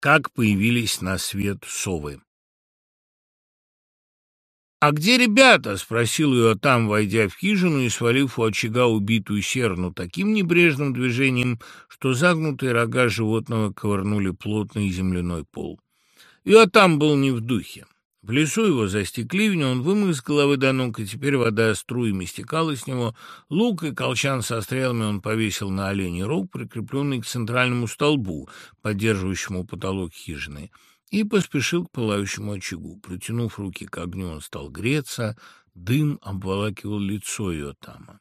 как появились на свет совы. «А где ребята?» — спросил ее там, войдя в хижину и свалив у очага убитую серну таким небрежным движением, что загнутые рога животного ковырнули плотный земляной пол. Ее там был не в духе. В лесу его застиг ливень, он вымыл с головы до ног, и теперь вода струями стекала с него. Лук и колчан со стрелами он повесил на оленей рог, прикрепленный к центральному столбу, поддерживающему потолок хижины, и поспешил к пылающему очагу. Протянув руки к огню, он стал греться, дым обволакивал лицо ее тама.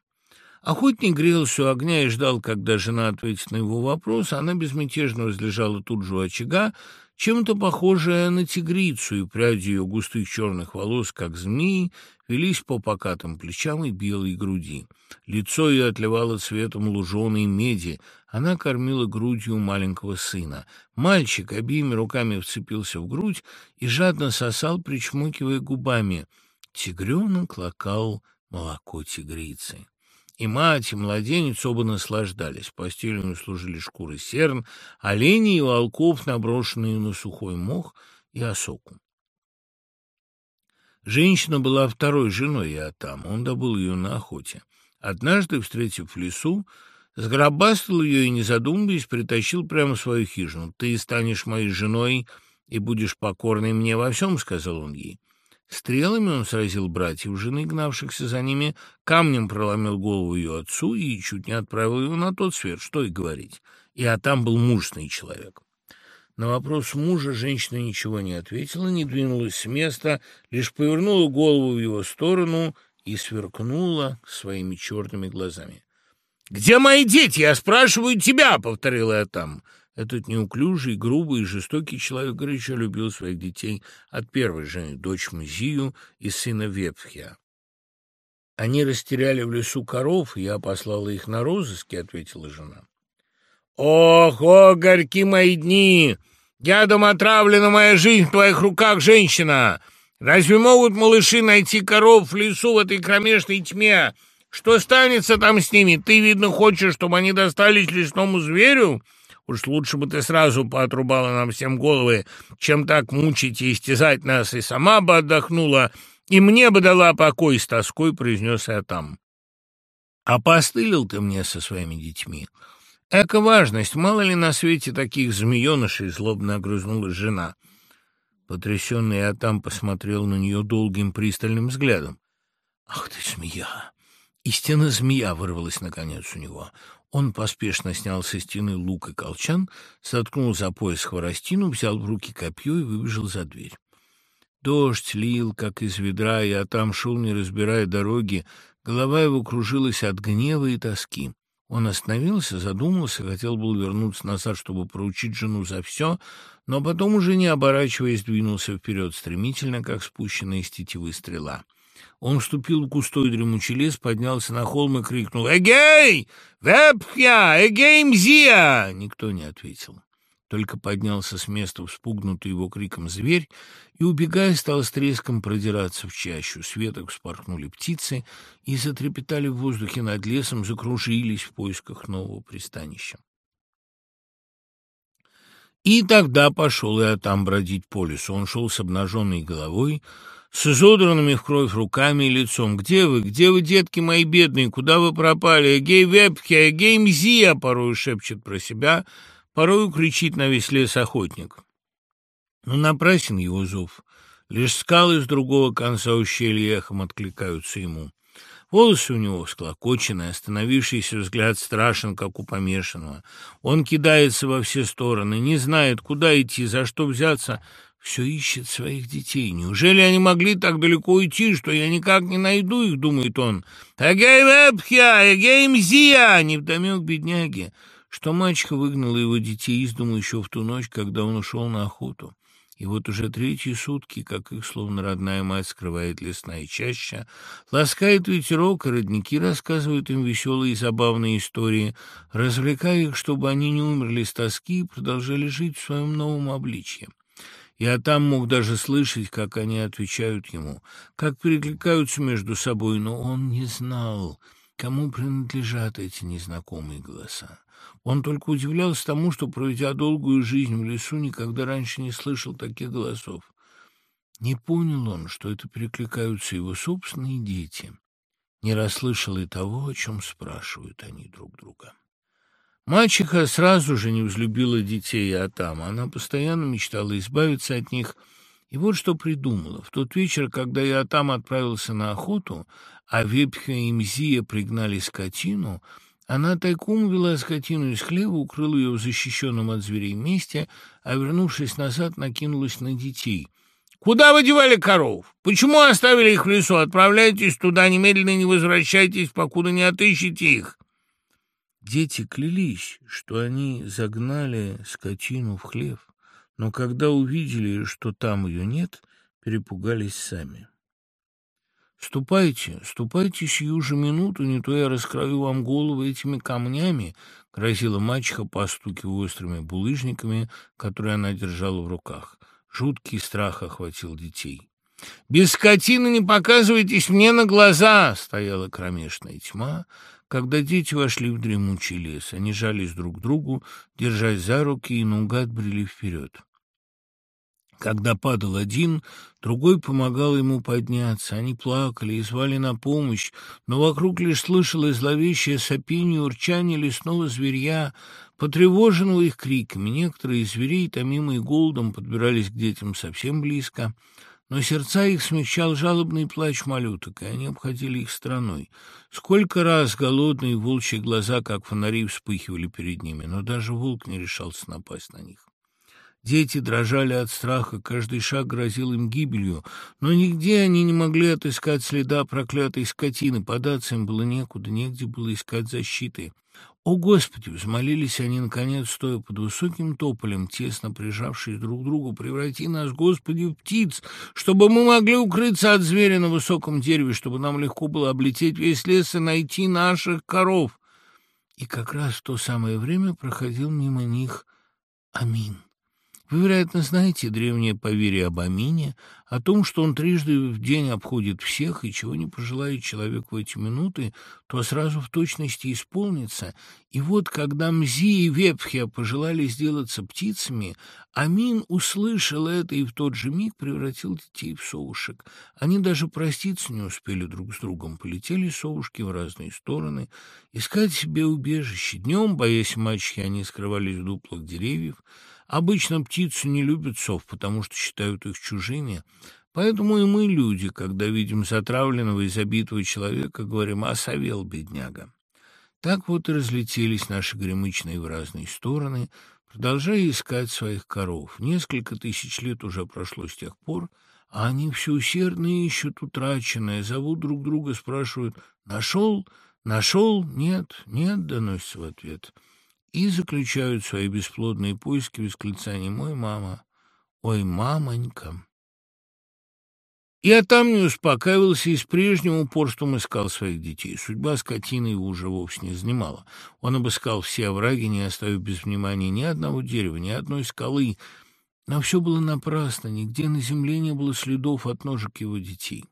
Охотник грелся у огня и ждал, когда жена ответит на его вопрос. Она безмятежно возлежала тут же у очага, чем-то похожая на тигрицу, и пряди ее густых черных волос, как змеи, велись по покатым плечам и белой груди. Лицо ее отливало цветом луженой меди. Она кормила грудью маленького сына. Мальчик обеими руками вцепился в грудь и жадно сосал, причмокивая губами. Тигренок лакал молоко тигрицы. И мать, и младенец оба наслаждались. Постелью служили шкуры серн, оленей и волков, наброшенные на сухой мох и осоку. Женщина была второй женой Иотам, он добыл ее на охоте. Однажды, встретив в лесу, сгробастал ее и, не задумываясь, притащил прямо в свою хижину. «Ты станешь моей женой и будешь покорной мне во всем», — сказал он ей. Стрелами он сразил братьев жены, гнавшихся за ними, камнем проломил голову ее отцу и чуть не отправил его на тот свет, что и говорить. И а там был мужественный человек. На вопрос мужа женщина ничего не ответила, не двинулась с места, лишь повернула голову в его сторону и сверкнула своими черными глазами. «Где мои дети? Я спрашиваю тебя!» — повторила я там. Этот неуклюжий, грубый и жестокий человек горячо любил своих детей от первой жены, дочь Мзию и сына Вепхия. «Они растеряли в лесу коров, я послала их на розыски», — ответила жена. «Ох, о, горьки мои дни! Ядом отравлена моя жизнь в твоих руках, женщина! Разве могут малыши найти коров в лесу в этой кромешной тьме? Что станется там с ними? Ты, видно, хочешь, чтобы они достались лесному зверю?» Уж лучше бы ты сразу поотрубала нам всем головы, чем так мучить и истязать нас, и сама бы отдохнула, и мне бы дала покой, — с тоской произнес я там. А постылил ты мне со своими детьми. Эка важность, мало ли на свете таких змеенышей, — злобно огрызнулась жена. Потрясенный я там посмотрел на нее долгим пристальным взглядом. «Ах ты, змея!» Истинно змея вырвалась, наконец, у него. Он поспешно снял со стены лук и колчан, соткнул за пояс хворостину, взял в руки копье и выбежал за дверь. Дождь лил, как из ведра, и там шел, не разбирая дороги. Голова его кружилась от гнева и тоски. Он остановился, задумался, хотел был вернуться назад, чтобы проучить жену за все, но потом, уже не оборачиваясь, двинулся вперед стремительно, как спущенная из тетивы стрела. Он вступил в густой дремучий лес, поднялся на холм и крикнул «Эгей! Вепхя! Эгей мзия!» Никто не ответил. Только поднялся с места вспугнутый его криком зверь и, убегая, стал с треском продираться в чащу. Светок вспорхнули птицы и затрепетали в воздухе над лесом, закружились в поисках нового пристанища. И тогда пошел я там бродить по лесу. Он шел с обнаженной головой, с изодранными в кровь руками и лицом. «Где вы? Где вы, детки мои бедные? Куда вы пропали? Эгей вепхе, эгей мзия!» порою шепчет про себя, порою кричит на весь лес охотник. Но напрасен его зов. Лишь скалы с другого конца ущелья эхом откликаются ему. Волосы у него склокочены, остановившийся взгляд страшен, как у помешанного. Он кидается во все стороны, не знает, куда идти, за что взяться — все ищет своих детей. Неужели они могли так далеко уйти, что я никак не найду их, думает он. Эгей вепхя, эгей мзия, невдомек бедняги, что мачеха выгнала его детей из дому еще в ту ночь, когда он ушел на охоту. И вот уже третьи сутки, как их, словно родная мать, скрывает лесная чаща, ласкает ветерок, и родники рассказывают им веселые и забавные истории, развлекая их, чтобы они не умерли с тоски и продолжали жить в своем новом обличье. Я там мог даже слышать, как они отвечают ему, как перекликаются между собой, но он не знал, кому принадлежат эти незнакомые голоса. Он только удивлялся тому, что, проведя долгую жизнь в лесу, никогда раньше не слышал таких голосов. Не понял он, что это перекликаются его собственные дети. Не расслышал и того, о чем спрашивают они друг друга. Мачеха сразу же не взлюбила детей Атама. Она постоянно мечтала избавиться от них. И вот что придумала. В тот вечер, когда Иотам отправился на охоту, а Вепха и Мзия пригнали скотину, она тайком увела скотину из хлева, укрыла ее в защищенном от зверей месте, а, вернувшись назад, накинулась на детей. «Куда вы девали коров? Почему оставили их в лесу? Отправляйтесь туда, немедленно не возвращайтесь, покуда не отыщете их». Дети клялись, что они загнали скотину в хлев, но когда увидели, что там ее нет, перепугались сами. «Ступайте, ступайте сию же минуту, не то я раскрою вам голову этими камнями», — грозила мачеха, постукивая острыми булыжниками, которые она держала в руках. Жуткий страх охватил детей. «Без скотины не показывайтесь мне на глаза!» — стояла кромешная тьма, когда дети вошли в дремучий лес. Они жались друг к другу, держась за руки и наугад брели вперед. Когда падал один, другой помогал ему подняться. Они плакали и звали на помощь, но вокруг лишь слышалось зловещее сопение урчание лесного зверья, потревоженного их криками. Некоторые из зверей, томимые голодом, подбирались к детям совсем близко, но сердца их смягчал жалобный плач малюток, и они обходили их стороной. Сколько раз голодные волчьи глаза, как фонари, вспыхивали перед ними, но даже волк не решался напасть на них. Дети дрожали от страха, каждый шаг грозил им гибелью, но нигде они не могли отыскать следа проклятой скотины, податься им было некуда, негде было искать защиты. «О, Господи!» — взмолились они, наконец, стоя под высоким тополем, тесно прижавшись друг к другу, «преврати нас, Господи, в птиц, чтобы мы могли укрыться от зверя на высоком дереве, чтобы нам легко было облететь весь лес и найти наших коров». И как раз в то самое время проходил мимо них Амин. Вы, вероятно, знаете древнее поверье об Амине, о том, что он трижды в день обходит всех, и чего не пожелает человек в эти минуты, то сразу в точности исполнится. И вот, когда Мзи и Вепхия пожелали сделаться птицами, Амин услышал это и в тот же миг превратил детей в совушек. Они даже проститься не успели друг с другом, полетели совушки в разные стороны, искать себе убежище. Днем, боясь мачехи, они скрывались в дуплах деревьев, Обычно птицы не любят сов, потому что считают их чужими. Поэтому и мы, люди, когда видим затравленного и забитого человека, говорим «осовел, бедняга». Так вот и разлетелись наши гремычные в разные стороны, продолжая искать своих коров. Несколько тысяч лет уже прошло с тех пор, а они все усердно ищут утраченное, зовут друг друга, спрашивают «Нашел? Нашел? Нет? Нет?» — доносится в ответ — и заключают свои бесплодные поиски восклицанием «Ой, мама! Ой, мамонька!» Я там не успокаивался и с прежним упорством искал своих детей. Судьба скотины его уже вовсе не занимала. Он обыскал все овраги, не оставив без внимания ни одного дерева, ни одной скалы. Но все было напрасно, нигде на земле не было следов от ножек его детей.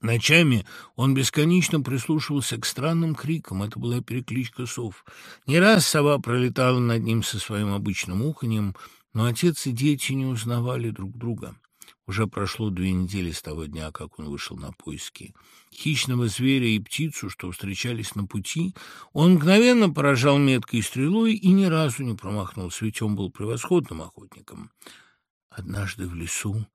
Ночами он бесконечно прислушивался к странным крикам. Это была перекличка сов. Не раз сова пролетала над ним со своим обычным уханьем, но отец и дети не узнавали друг друга. Уже прошло две недели с того дня, как он вышел на поиски. Хищного зверя и птицу, что встречались на пути, он мгновенно поражал меткой стрелой и ни разу не промахнулся, ведь он был превосходным охотником. Однажды в лесу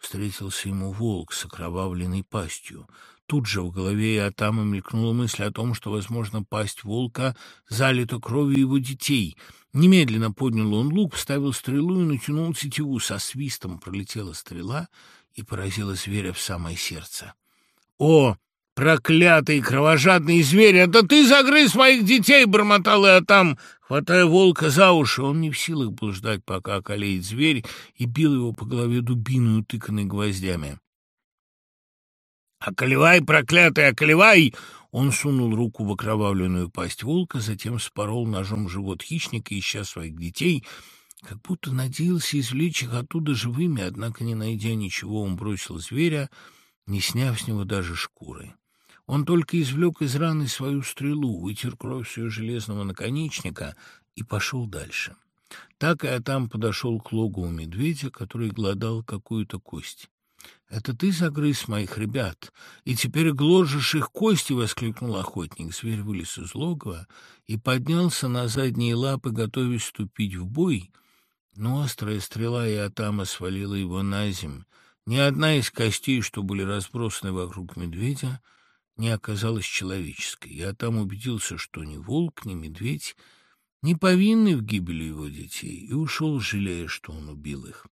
Встретился ему волк с окровавленной пастью. Тут же в голове Иотама мелькнула мысль о том, что, возможно, пасть волка залита кровью его детей. Немедленно поднял он лук, вставил стрелу и натянул тетиву. Со свистом пролетела стрела и поразила зверя в самое сердце. «О, проклятый кровожадный зверь! Это ты загрыз моих детей!» — бормотал Иотам, Хватая волка за уши, он не в силах был ждать, пока околеет зверь, и бил его по голове дубиной, утыканной гвоздями. «Околевай, проклятый, околевай!» Он сунул руку в окровавленную пасть волка, затем спорол ножом живот хищника, ища своих детей, как будто надеялся извлечь их оттуда живыми, однако, не найдя ничего, он бросил зверя, не сняв с него даже шкуры. Он только извлек из раны свою стрелу, вытер кровь с ее железного наконечника и пошел дальше. Так и Атам подошел к логову медведя, который гладал какую-то кость. «Это ты загрыз моих ребят, и теперь гложешь их кости!» — воскликнул охотник. Зверь вылез из логова и поднялся на задние лапы, готовясь вступить в бой, но острая стрела и Атама свалила его на земь. Ни одна из костей, что были разбросаны вокруг медведя, не оказалась человеческой. Я там убедился, что ни волк, ни медведь не повинны в гибели его детей, и ушел, жалея, что он убил их.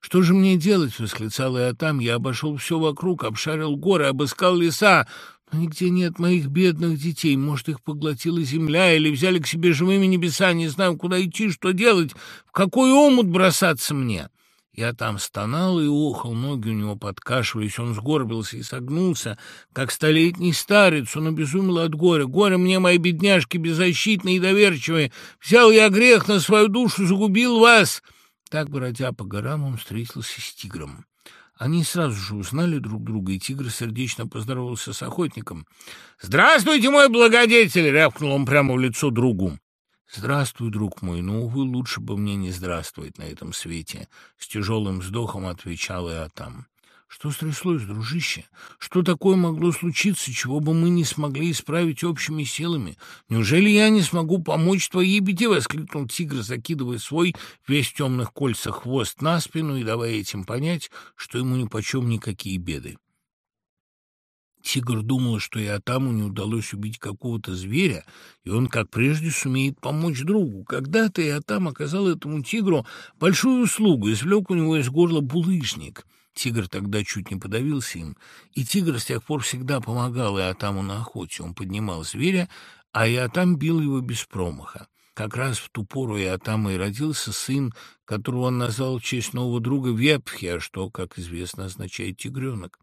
«Что же мне делать?» — восклицал я там. «Я обошел все вокруг, обшарил горы, обыскал леса, но нигде нет моих бедных детей. Может, их поглотила земля или взяли к себе живыми небеса. Не знаю, куда идти, что делать, в какой омут бросаться мне». Я там стонал и охал, ноги у него подкашивались, он сгорбился и согнулся, как столетний старец, он обезумел от горя. Горе мне, мои бедняжки, беззащитные и доверчивые, взял я грех на свою душу, загубил вас. Так, бродя по горам, он встретился с тигром. Они сразу же узнали друг друга, и тигр сердечно поздоровался с охотником. «Здравствуйте, мой благодетель!» — рявкнул он прямо в лицо другу. «Здравствуй, друг мой, но, увы, лучше бы мне не здравствовать на этом свете», — с тяжелым вздохом отвечал и Атам. «Что стряслось, дружище? Что такое могло случиться, чего бы мы не смогли исправить общими силами? Неужели я не смогу помочь твоей беде?» — воскликнул тигр, закидывая свой весь в темных кольцах хвост на спину и давая этим понять, что ему нипочем никакие беды. Тигр думал, что и Атаму не удалось убить какого-то зверя, и он, как прежде, сумеет помочь другу. Когда-то и Атам оказал этому тигру большую услугу, извлек у него из горла булыжник. Тигр тогда чуть не подавился им, и тигр с тех пор всегда помогал и Атаму на охоте. Он поднимал зверя, а и Атам бил его без промаха. Как раз в ту пору и Атама и родился сын, которого он назвал в честь нового друга Вепхи, что, как известно, означает «тигренок».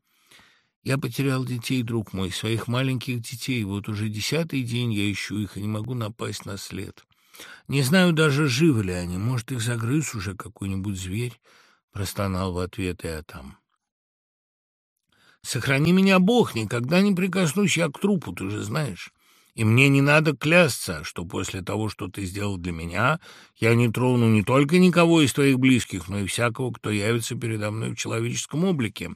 Я потерял детей, друг мой, своих маленьких детей. Вот уже десятый день я ищу их и не могу напасть на след. Не знаю даже, живы ли они. Может, их загрыз уже какой-нибудь зверь, — простонал в ответ я там. Сохрани меня, Бог, никогда не прикоснусь я к трупу, ты же знаешь. И мне не надо клясться, что после того, что ты сделал для меня, я не трону не только никого из твоих близких, но и всякого, кто явится передо мной в человеческом облике.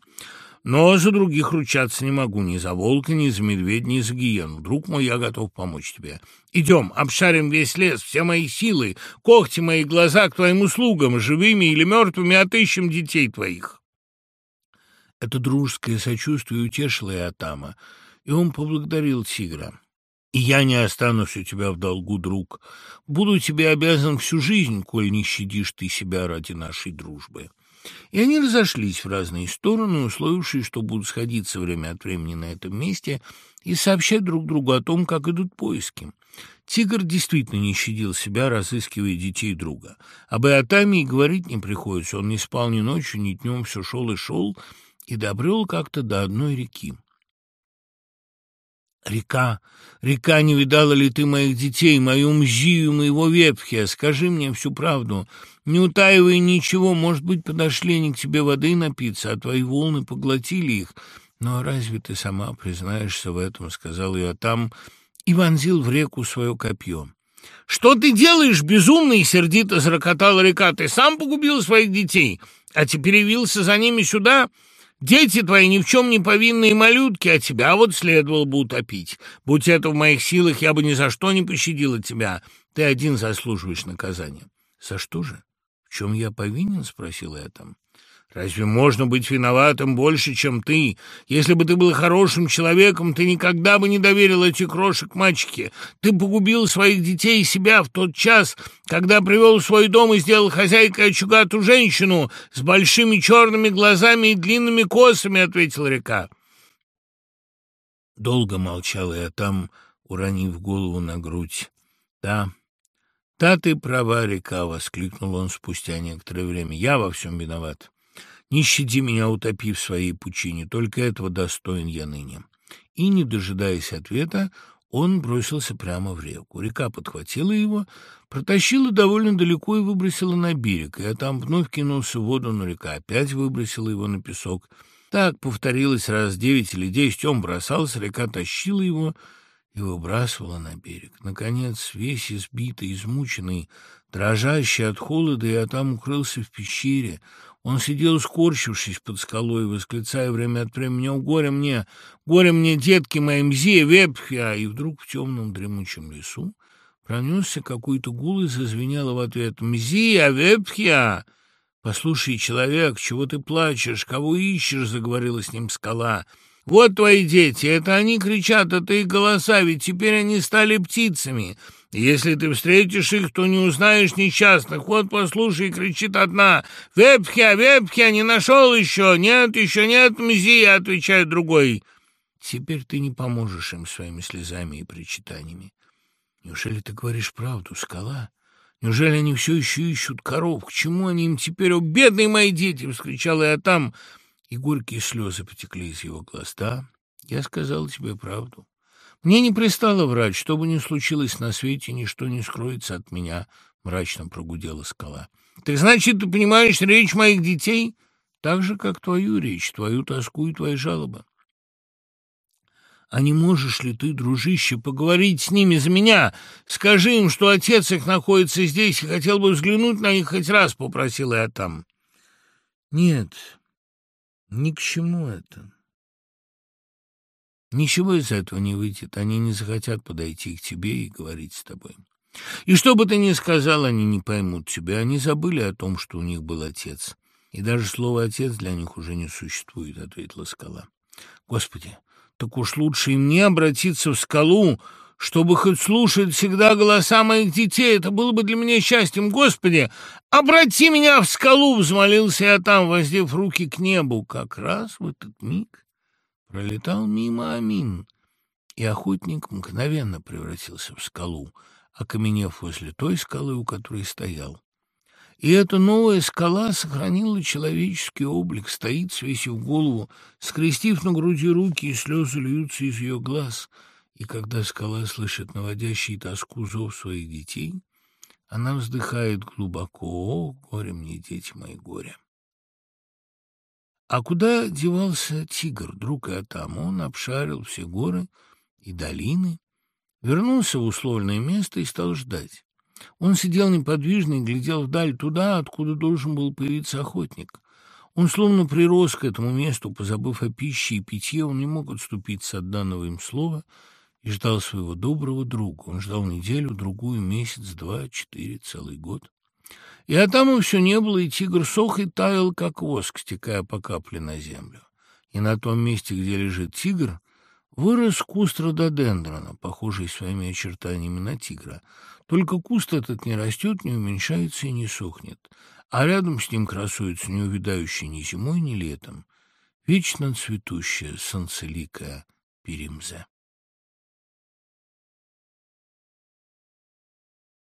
Но за других ручаться не могу, ни за волка, ни за медведя, ни за гиену. Друг мой, я готов помочь тебе. Идем, обшарим весь лес, все мои силы, когти мои, глаза к твоим услугам, живыми или мертвыми отыщем детей твоих». Это дружеское сочувствие утешило и Атама, и он поблагодарил тигра. «И я не останусь у тебя в долгу, друг. Буду тебе обязан всю жизнь, коль не щадишь ты себя ради нашей дружбы». И они разошлись в разные стороны, условившись, что будут сходиться время от времени на этом месте и сообщать друг другу о том, как идут поиски. Тигр действительно не щадил себя, разыскивая детей друга. Об Иотаме и говорить не приходится. Он не спал ни ночью, ни днем, все шел и шел, и добрел как-то до одной реки. Река, река, не видала ли ты моих детей, мою мзию, моего вепхия? Скажи мне всю правду. Не утаивай ничего, может быть, подошли они к тебе воды напиться, а твои волны поглотили их. Но разве ты сама признаешься в этом, — сказал я там, и вонзил в реку свое копье. «Что ты делаешь, безумный?» — сердито зарокотала река. «Ты сам погубил своих детей, а теперь явился за ними сюда?» Дети твои ни в чем не повинные малютки, а тебя вот следовало бы утопить. Будь это в моих силах, я бы ни за что не пощадила тебя. Ты один заслуживаешь наказания. За что же? В чем я повинен? Спросил я там. Разве можно быть виноватым больше, чем ты? Если бы ты был хорошим человеком, ты никогда бы не доверил эти крошек мальчике. Ты погубил своих детей и себя в тот час, когда привел в свой дом и сделал хозяйкой очага ту женщину с большими черными глазами и длинными косами, — ответила река. Долго молчал я там, уронив голову на грудь. Да, «Да ты права, река!» — воскликнул он спустя некоторое время. «Я во всем виноват. Не щади меня, утопив в своей пучине, только этого достоин я ныне». И, не дожидаясь ответа, он бросился прямо в реку. Река подхватила его, протащила довольно далеко и выбросила на берег, и там вновь кинулся в воду, но река опять выбросила его на песок Так повторилось раз девять или десять. Он бросался, река тащила его и выбрасывала на берег. Наконец, весь избитый, измученный, дрожащий от холода, я там укрылся в пещере. Он сидел, скорчившись под скалой, восклицая время от времени «О, горе мне! Горе мне, детки мои, мзи, вепхя!» И вдруг в темном дремучем лесу пронесся какой-то гул и зазвенело в ответ «Мзи, а вепхя!» «Послушай, человек, чего ты плачешь? Кого ищешь?» — заговорила с ним скала. «Вот твои дети, это они кричат, это их голоса, ведь теперь они стали птицами. Если ты встретишь их, то не узнаешь несчастных. Вот послушай, кричит одна. «Вепхя, вепхя, не нашел еще! Нет, еще нет, мзи!» — отвечает другой. Теперь ты не поможешь им своими слезами и причитаниями. Неужели ты говоришь правду, скала? Неужели они все еще ищут коров? К чему они им теперь? О, бедные мои дети! — вскричала я там, и горькие слезы потекли из его глаз. Да, я сказал тебе правду. Мне не пристало врать, что бы ни случилось на свете, ничто не скроется от меня, — мрачно прогудела скала. — Так значит, ты понимаешь речь моих детей? Так же, как твою речь, твою тоску и твои жалобы. А не можешь ли ты, дружище, поговорить с ними за меня? Скажи им, что отец их находится здесь и хотел бы взглянуть на них хоть раз, — попросила я там. — Нет, ни к чему это. Ничего из этого не выйдет, они не захотят подойти к тебе и говорить с тобой. И что бы ты ни сказал, они не поймут тебя, они забыли о том, что у них был отец. И даже слово «отец» для них уже не существует, — ответила скала. Господи, так уж лучше им не обратиться в скалу, чтобы хоть слушать всегда голоса моих детей. Это было бы для меня счастьем. Господи, обрати меня в скалу, — взмолился я там, воздев руки к небу. Как раз в этот миг Пролетал мимо Амин, и охотник мгновенно превратился в скалу, окаменев возле той скалы, у которой стоял. И эта новая скала сохранила человеческий облик, стоит, свесив голову, скрестив на груди руки, и слезы льются из ее глаз. И когда скала слышит наводящий тоску зов своих детей, она вздыхает глубоко «О, горе мне, дети мои, горе!» А куда девался тигр, друг Атам? Он обшарил все горы и долины, вернулся в условленное место и стал ждать. Он сидел неподвижно и глядел вдаль туда, откуда должен был появиться охотник. Он словно прирос к этому месту, позабыв о пище и питье, он не мог отступиться от данного им слова и ждал своего доброго друга. Он ждал неделю, другую, месяц, два, четыре, целый год. И Адама все не было, и тигр сох и таял, как воск, стекая по капле на землю. И на том месте, где лежит тигр, вырос куст рододендрона, похожий своими очертаниями на тигра. Только куст этот не растет, не уменьшается и не сохнет, а рядом с ним красуется не увядающая ни зимой, ни летом, вечно цветущая солнцеликая перимза.